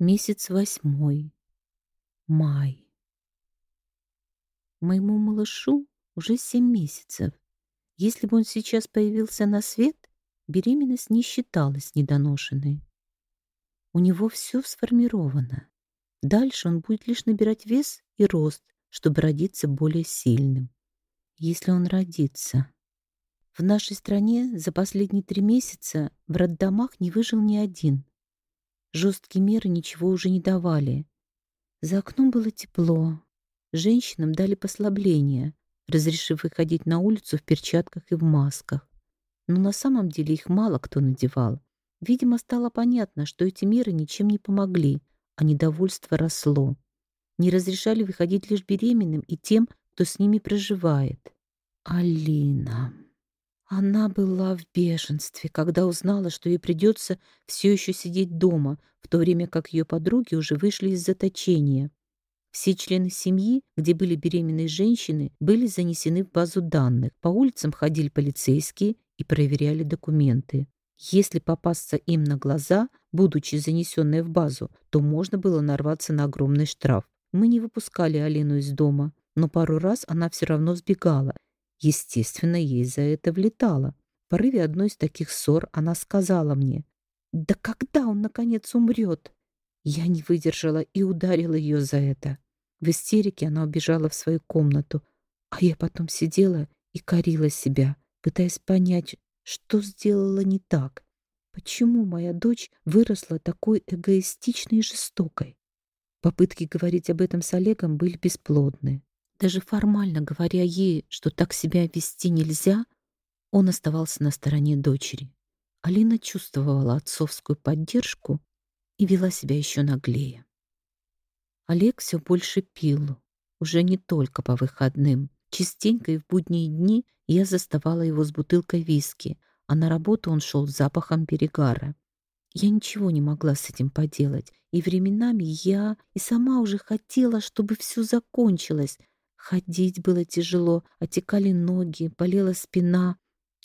Месяц восьмой. Май. Моему малышу уже семь месяцев. Если бы он сейчас появился на свет, беременность не считалась недоношенной. У него все сформировано. Дальше он будет лишь набирать вес и рост, чтобы родиться более сильным. Если он родится. В нашей стране за последние три месяца в роддомах не выжил ни один. Жесткие меры ничего уже не давали. За окном было тепло. Женщинам дали послабление, разрешив выходить на улицу в перчатках и в масках. Но на самом деле их мало кто надевал. Видимо, стало понятно, что эти меры ничем не помогли, а недовольство росло. Не разрешали выходить лишь беременным и тем, кто с ними проживает. Алина. Она была в бешенстве, когда узнала, что ей придется все еще сидеть дома, в то время как ее подруги уже вышли из заточения. Все члены семьи, где были беременные женщины, были занесены в базу данных. По улицам ходили полицейские и проверяли документы. Если попасться им на глаза, будучи занесенной в базу, то можно было нарваться на огромный штраф. Мы не выпускали Алину из дома, но пару раз она все равно сбегала Естественно, ей за это влетало. В порыве одной из таких ссор она сказала мне, «Да когда он, наконец, умрет?» Я не выдержала и ударила ее за это. В истерике она убежала в свою комнату, а я потом сидела и корила себя, пытаясь понять, что сделала не так. Почему моя дочь выросла такой эгоистичной и жестокой? Попытки говорить об этом с Олегом были бесплодны. Даже формально говоря ей, что так себя вести нельзя, он оставался на стороне дочери. Алина чувствовала отцовскую поддержку и вела себя еще наглее. Олег все больше пил, уже не только по выходным. Частенько и в будние дни я заставала его с бутылкой виски, а на работу он шел с запахом перегара. Я ничего не могла с этим поделать, и временами я и сама уже хотела, чтобы все закончилось, Ходить было тяжело, отекали ноги, болела спина.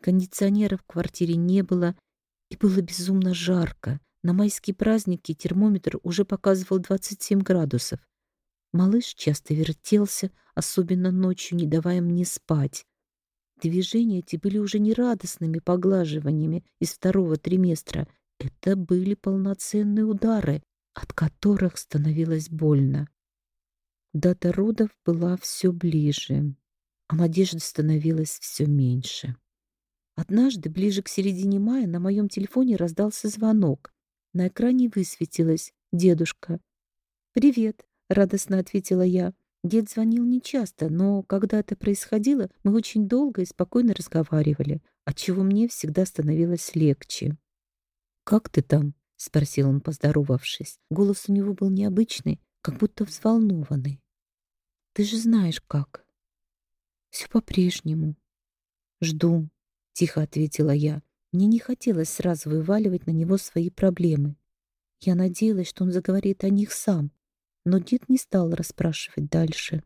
Кондиционера в квартире не было, и было безумно жарко. На майские праздники термометр уже показывал 27 градусов. Малыш часто вертелся, особенно ночью, не давая мне спать. Движения эти были уже не радостными поглаживаниями из второго триместра. Это были полноценные удары, от которых становилось больно. Дата родов была все ближе, а надежды становилось все меньше. Однажды, ближе к середине мая, на моем телефоне раздался звонок. На экране высветилось «Дедушка». «Привет», — радостно ответила я. Дед звонил нечасто, но когда это происходило, мы очень долго и спокойно разговаривали, отчего мне всегда становилось легче. «Как ты там?» — спросил он, поздоровавшись. Голос у него был необычный, как будто взволнованный. Ты же знаешь как. Все по-прежнему. Жду, тихо ответила я. Мне не хотелось сразу вываливать на него свои проблемы. Я надеялась, что он заговорит о них сам, но дед не стал расспрашивать дальше.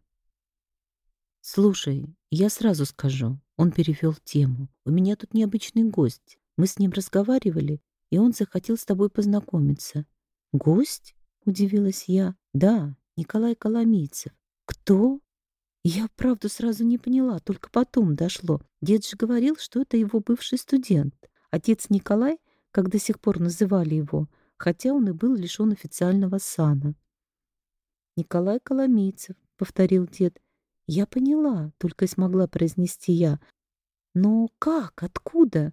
«Слушай, я сразу скажу». Он перевел тему. «У меня тут необычный гость. Мы с ним разговаривали, и он захотел с тобой познакомиться». «Гость?» — удивилась я. «Да, Николай Коломийцев. Кто? Я, правда, сразу не поняла, только потом дошло. Дед же говорил, что это его бывший студент. Отец Николай, как до сих пор называли его, хотя он и был лишен официального сана. «Николай Коломийцев», — повторил дед. «Я поняла», — только и смогла произнести я. «Но как? Откуда?»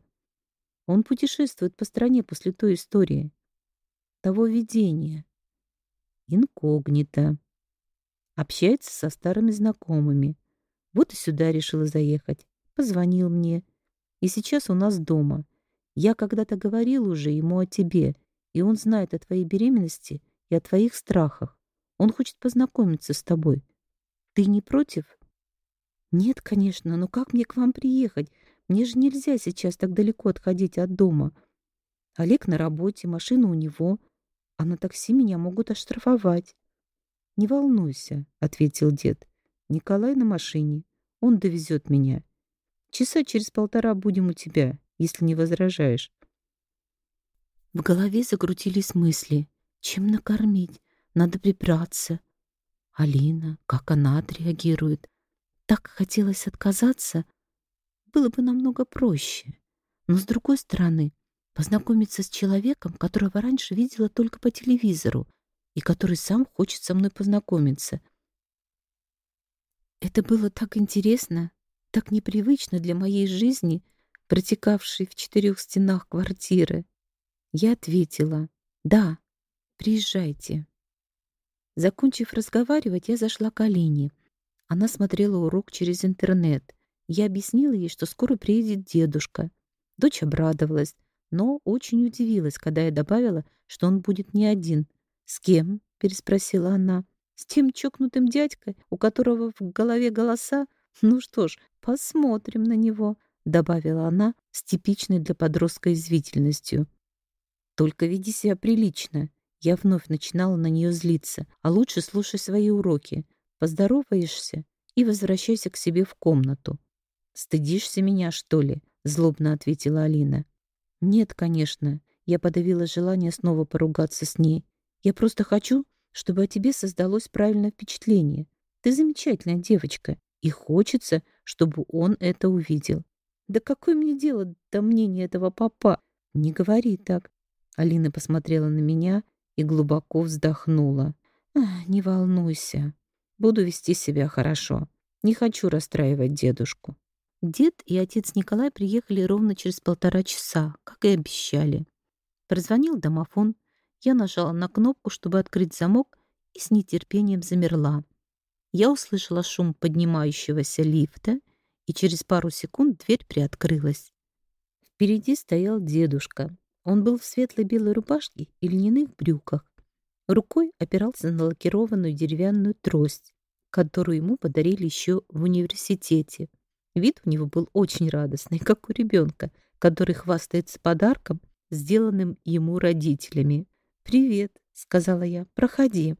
Он путешествует по стране после той истории. Того видения. Инкогнито. Общается со старыми знакомыми. Вот и сюда решила заехать. Позвонил мне. И сейчас у нас дома. Я когда-то говорил уже ему о тебе, и он знает о твоей беременности и о твоих страхах. Он хочет познакомиться с тобой. Ты не против? Нет, конечно, но как мне к вам приехать? Мне же нельзя сейчас так далеко отходить от дома. Олег на работе, машина у него, а на такси меня могут оштрафовать. «Не волнуйся», — ответил дед. «Николай на машине. Он довезет меня. Часа через полтора будем у тебя, если не возражаешь». В голове закрутились мысли. Чем накормить? Надо прибраться. Алина, как она отреагирует? Так хотелось отказаться. Было бы намного проще. Но, с другой стороны, познакомиться с человеком, которого раньше видела только по телевизору и который сам хочет со мной познакомиться. Это было так интересно, так непривычно для моей жизни, протекавшей в четырех стенах квартиры. Я ответила «Да, приезжайте». Закончив разговаривать, я зашла к Алине. Она смотрела урок через интернет. Я объяснила ей, что скоро приедет дедушка. Дочь обрадовалась, но очень удивилась, когда я добавила, что он будет не один. «С кем?» — переспросила она. «С тем чокнутым дядькой, у которого в голове голоса? Ну что ж, посмотрим на него», — добавила она с типичной для подростка извительностью. «Только веди себя прилично». Я вновь начинала на нее злиться. «А лучше слушай свои уроки. Поздороваешься и возвращайся к себе в комнату». «Стыдишься меня, что ли?» — злобно ответила Алина. «Нет, конечно». Я подавила желание снова поругаться с ней. «Я просто хочу, чтобы о тебе создалось правильное впечатление. Ты замечательная девочка, и хочется, чтобы он это увидел». «Да какое мне дело до мнения этого папа?» «Не говори так». Алина посмотрела на меня и глубоко вздохнула. «Не волнуйся. Буду вести себя хорошо. Не хочу расстраивать дедушку». Дед и отец Николай приехали ровно через полтора часа, как и обещали. Прозвонил домофон. Я нажала на кнопку, чтобы открыть замок, и с нетерпением замерла. Я услышала шум поднимающегося лифта, и через пару секунд дверь приоткрылась. Впереди стоял дедушка. Он был в светло-белой рубашке и льняных брюках. Рукой опирался на лакированную деревянную трость, которую ему подарили еще в университете. Вид у него был очень радостный, как у ребенка, который хвастается подарком, сделанным ему родителями. «Привет», — сказала я, — «проходи».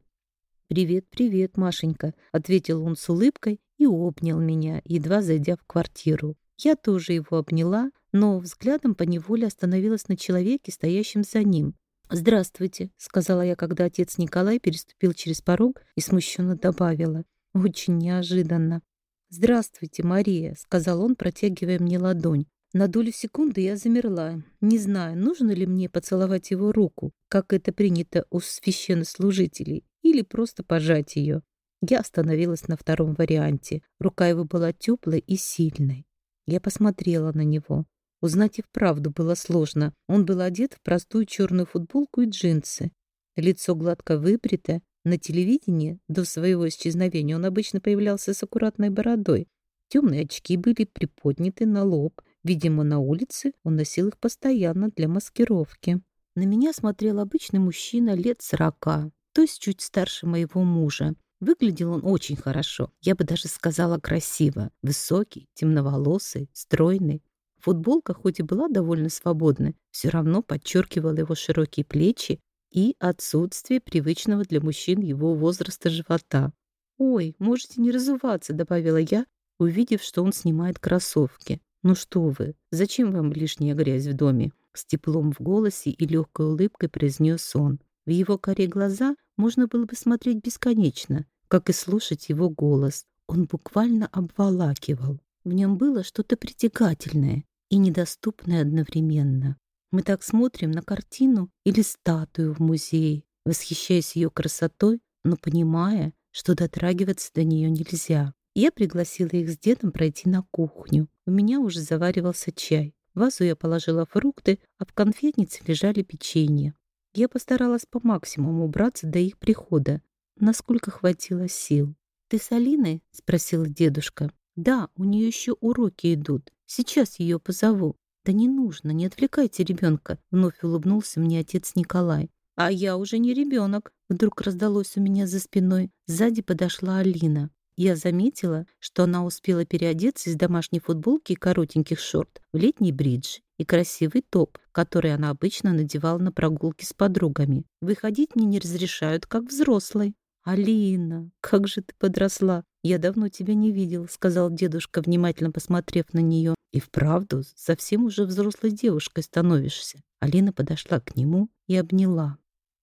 «Привет, привет, Машенька», — ответил он с улыбкой и обнял меня, едва зайдя в квартиру. Я тоже его обняла, но взглядом поневоле остановилась на человеке, стоящем за ним. «Здравствуйте», — сказала я, когда отец Николай переступил через порог и смущенно добавила. «Очень неожиданно». «Здравствуйте, Мария», — сказал он, протягивая мне ладонь. На долю секунды я замерла, не зная, нужно ли мне поцеловать его руку, как это принято у священнослужителей, или просто пожать ее. Я остановилась на втором варианте. Рука его была теплой и сильной. Я посмотрела на него. Узнать и вправду было сложно. Он был одет в простую черную футболку и джинсы. Лицо гладко выбрито, на телевидении до своего исчезновения он обычно появлялся с аккуратной бородой. Темные очки были приподняты на лоб. Видимо, на улице он носил их постоянно для маскировки. На меня смотрел обычный мужчина лет сорока, то есть чуть старше моего мужа. Выглядел он очень хорошо, я бы даже сказала красиво. Высокий, темноволосый, стройный. Футболка, хоть и была довольно свободной, все равно подчеркивала его широкие плечи и отсутствие привычного для мужчин его возраста живота. «Ой, можете не разуваться», — добавила я, увидев, что он снимает кроссовки. «Ну что вы, зачем вам лишняя грязь в доме?» С теплом в голосе и легкой улыбкой произнес он. В его коре глаза можно было бы смотреть бесконечно, как и слушать его голос. Он буквально обволакивал. В нем было что-то притягательное и недоступное одновременно. Мы так смотрим на картину или статую в музее, восхищаясь ее красотой, но понимая, что дотрагиваться до нее нельзя. Я пригласила их с дедом пройти на кухню. У меня уже заваривался чай. В вазу я положила фрукты, а в конфетнице лежали печенье. Я постаралась по максимуму убраться до их прихода, насколько хватило сил. «Ты с Алиной?» — спросил дедушка. «Да, у нее еще уроки идут. Сейчас ее позову». «Да не нужно, не отвлекайте ребенка», — вновь улыбнулся мне отец Николай. «А я уже не ребенок», — вдруг раздалось у меня за спиной. Сзади подошла Алина. Я заметила, что она успела переодеться из домашней футболки и коротеньких шорт в летний бридж и красивый топ, который она обычно надевала на прогулки с подругами. Выходить мне не разрешают, как взрослой. «Алина, как же ты подросла! Я давно тебя не видел», — сказал дедушка, внимательно посмотрев на нее. «И вправду, совсем уже взрослой девушкой становишься». Алина подошла к нему и обняла.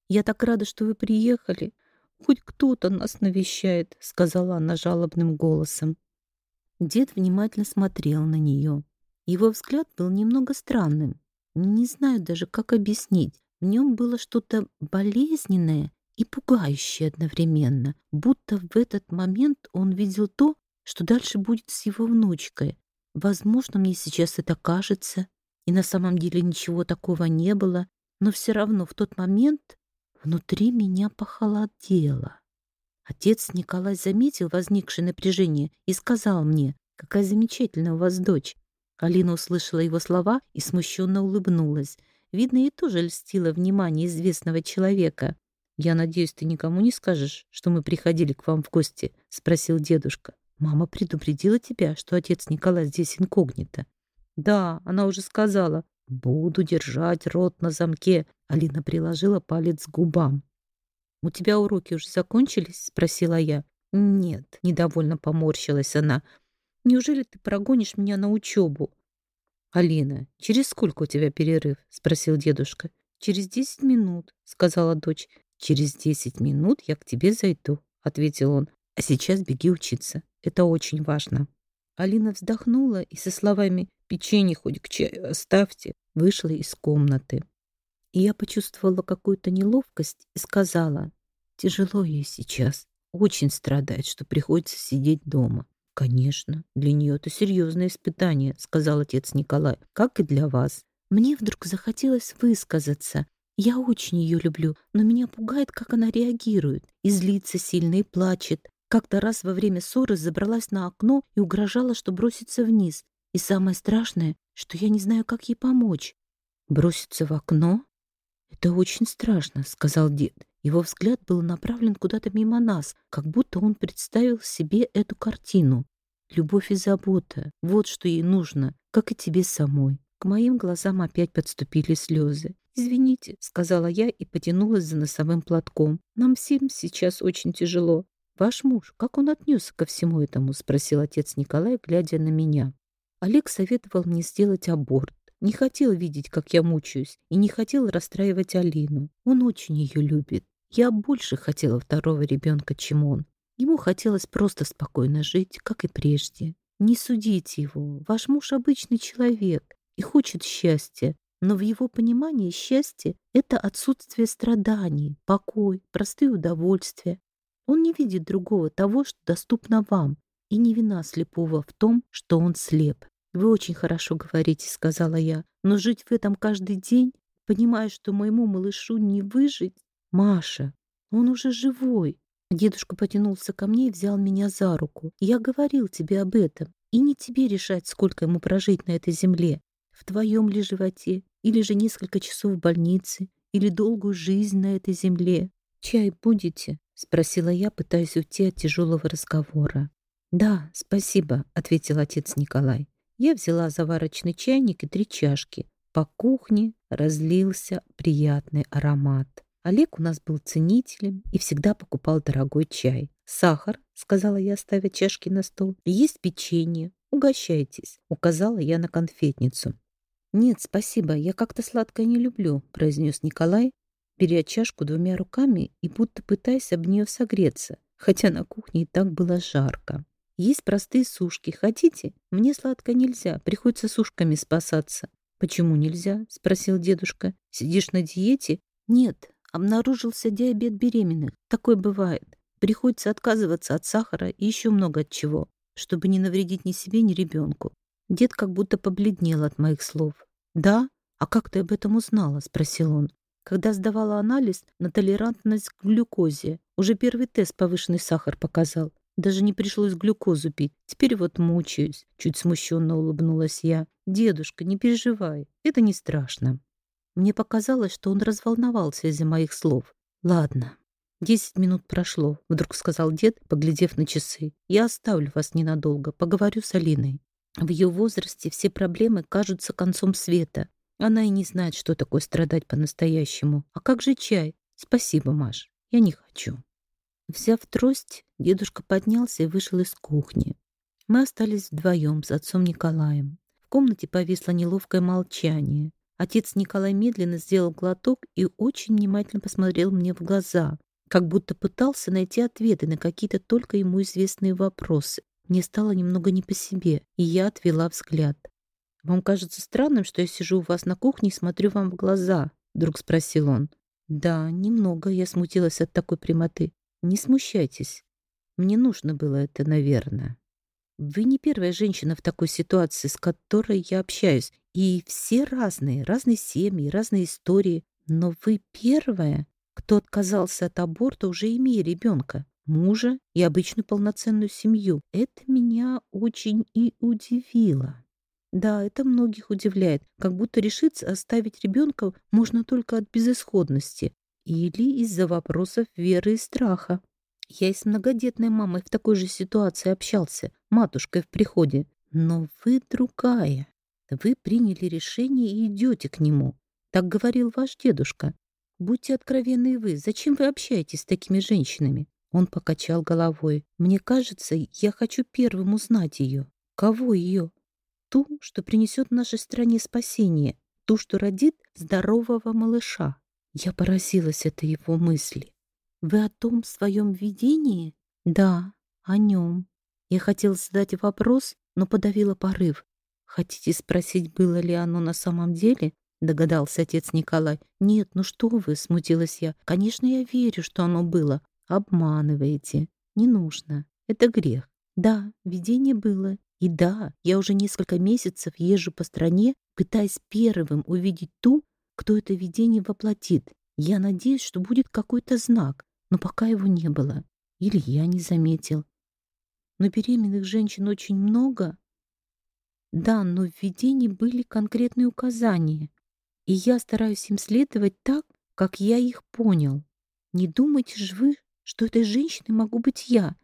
Я так рада, что вы приехали. Хоть кто-то нас навещает», — сказала она жалобным голосом. Дед внимательно смотрел на нее. Его взгляд был немного странным. Не знаю даже, как объяснить. В нем было что-то болезненное и пугающее одновременно, будто в этот момент он видел то, что дальше будет с его внучкой. Возможно, мне сейчас это кажется, и на самом деле ничего такого не было, но все равно в тот момент внутри меня похолодело. Отец Николай заметил возникшее напряжение и сказал мне, «Какая замечательная у вас дочь». Алина услышала его слова и смущенно улыбнулась. Видно, ей тоже льстило внимание известного человека. «Я надеюсь, ты никому не скажешь, что мы приходили к вам в гости?» — спросил дедушка. «Мама предупредила тебя, что отец Николай здесь инкогнито?» «Да, она уже сказала. Буду держать рот на замке». Алина приложила палец к губам. «У тебя уроки уже закончились?» — спросила я. «Нет», — недовольно поморщилась она. «Неужели ты прогонишь меня на учебу?» «Алина, через сколько у тебя перерыв?» — спросил дедушка. «Через десять минут», — сказала дочь. «Через десять минут я к тебе зайду», — ответил он. «А сейчас беги учиться. Это очень важно». Алина вздохнула и со словами «печенье хоть к чаю оставьте» вышла из комнаты. И я почувствовала какую-то неловкость и сказала «тяжело ей сейчас, очень страдает, что приходится сидеть дома». «Конечно, для нее это серьезное испытание», — сказал отец Николай, «как и для вас». Мне вдруг захотелось высказаться, я очень ее люблю, но меня пугает, как она реагирует. И злится сильно, и плачет. Как-то раз во время ссоры забралась на окно и угрожала, что бросится вниз. И самое страшное, что я не знаю, как ей помочь. «Броситься в окно? Это очень страшно», — сказал дед. Его взгляд был направлен куда-то мимо нас, как будто он представил себе эту картину. Любовь и забота — вот что ей нужно, как и тебе самой. К моим глазам опять подступили слезы. «Извините», — сказала я и потянулась за носовым платком. «Нам всем сейчас очень тяжело». «Ваш муж, как он отнесся ко всему этому?» — спросил отец Николай, глядя на меня. Олег советовал мне сделать аборт. Не хотел видеть, как я мучаюсь, и не хотел расстраивать Алину. Он очень ее любит. Я больше хотела второго ребенка, чем он. Ему хотелось просто спокойно жить, как и прежде. Не судите его. Ваш муж обычный человек и хочет счастья, но в его понимании счастье — это отсутствие страданий, покой, простые удовольствия. Он не видит другого того, что доступно вам, и не вина слепого в том, что он слеп. «Вы очень хорошо говорите», — сказала я, «но жить в этом каждый день, понимая, что моему малышу не выжить, Маша, он уже живой». Дедушка потянулся ко мне и взял меня за руку. «Я говорил тебе об этом, и не тебе решать, сколько ему прожить на этой земле в твоем ли животе, или же несколько часов в больнице, или долгую жизнь на этой земле. «Чай будете?» — спросила я, пытаясь уйти от тяжелого разговора. «Да, спасибо», — ответил отец Николай. Я взяла заварочный чайник и три чашки. По кухне разлился приятный аромат. Олег у нас был ценителем и всегда покупал дорогой чай. «Сахар», — сказала я, ставя чашки на стол. «Есть печенье. Угощайтесь», — указала я на конфетницу. «Нет, спасибо, я как-то сладкое не люблю», — произнес Николай, беря чашку двумя руками и будто пытаясь об нее согреться, хотя на кухне и так было жарко. «Есть простые сушки. Хотите? Мне сладкое нельзя, приходится сушками спасаться». «Почему нельзя?» — спросил дедушка. «Сидишь на диете?» «Нет, обнаружился диабет беременных. Такое бывает. Приходится отказываться от сахара и еще много от чего, чтобы не навредить ни себе, ни ребенку. Дед как будто побледнел от моих слов. «Да? А как ты об этом узнала?» — спросил он. Когда сдавала анализ на толерантность к глюкозе, уже первый тест повышенный сахар показал. Даже не пришлось глюкозу пить. Теперь вот мучаюсь. Чуть смущенно улыбнулась я. Дедушка, не переживай. Это не страшно. Мне показалось, что он разволновался из-за моих слов. Ладно. Десять минут прошло, вдруг сказал дед, поглядев на часы. Я оставлю вас ненадолго, поговорю с Алиной. В ее возрасте все проблемы кажутся концом света. Она и не знает, что такое страдать по-настоящему. А как же чай? Спасибо, Маш. Я не хочу. Взяв трость, дедушка поднялся и вышел из кухни. Мы остались вдвоем с отцом Николаем. В комнате повисло неловкое молчание. Отец Николай медленно сделал глоток и очень внимательно посмотрел мне в глаза, как будто пытался найти ответы на какие-то только ему известные вопросы. Мне стало немного не по себе, и я отвела взгляд. «Вам кажется странным, что я сижу у вас на кухне и смотрю вам в глаза?» — вдруг спросил он. «Да, немного», — я смутилась от такой прямоты. «Не смущайтесь. Мне нужно было это, наверное. Вы не первая женщина в такой ситуации, с которой я общаюсь. И все разные, разные семьи, разные истории. Но вы первая, кто отказался от аборта, уже имея ребенка мужа и обычную полноценную семью. Это меня очень и удивило. Да, это многих удивляет, как будто решиться оставить ребенка можно только от безысходности или из-за вопросов веры и страха. Я и с многодетной мамой в такой же ситуации общался, матушкой в приходе. Но вы другая. Вы приняли решение и идете к нему. Так говорил ваш дедушка. Будьте откровенны вы. Зачем вы общаетесь с такими женщинами? Он покачал головой. «Мне кажется, я хочу первым узнать ее. Кого ее? Ту, что принесет нашей стране спасение. Ту, что родит здорового малыша». Я поразилась этой его мысли. «Вы о том своем видении?» «Да, о нем». Я хотела задать вопрос, но подавила порыв. «Хотите спросить, было ли оно на самом деле?» Догадался отец Николай. «Нет, ну что вы!» — смутилась я. «Конечно, я верю, что оно было. Обманываете. Не нужно. Это грех. Да, видение было. И да, я уже несколько месяцев езжу по стране, пытаясь первым увидеть ту, кто это видение воплотит. Я надеюсь, что будет какой-то знак, но пока его не было. Или я не заметил. Но беременных женщин очень много. Да, но в видении были конкретные указания. И я стараюсь им следовать так, как я их понял. Не думайте же вы, что этой женщиной могу быть я.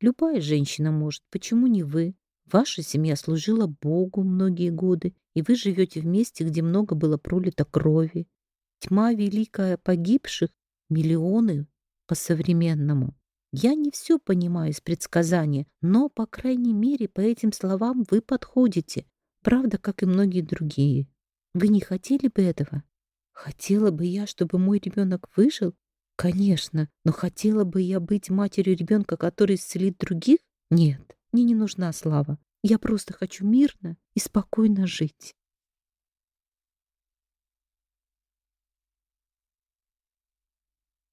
Любая женщина может, почему не вы? Ваша семья служила Богу многие годы, и вы живете в месте, где много было пролито крови. Тьма великая погибших — миллионы по-современному. Я не все понимаю из предсказания, но, по крайней мере, по этим словам вы подходите. Правда, как и многие другие. Вы не хотели бы этого? Хотела бы я, чтобы мой ребенок выжил? Конечно, но хотела бы я быть матерью ребенка, который исцелит других? Нет, мне не нужна слава. Я просто хочу мирно и спокойно жить.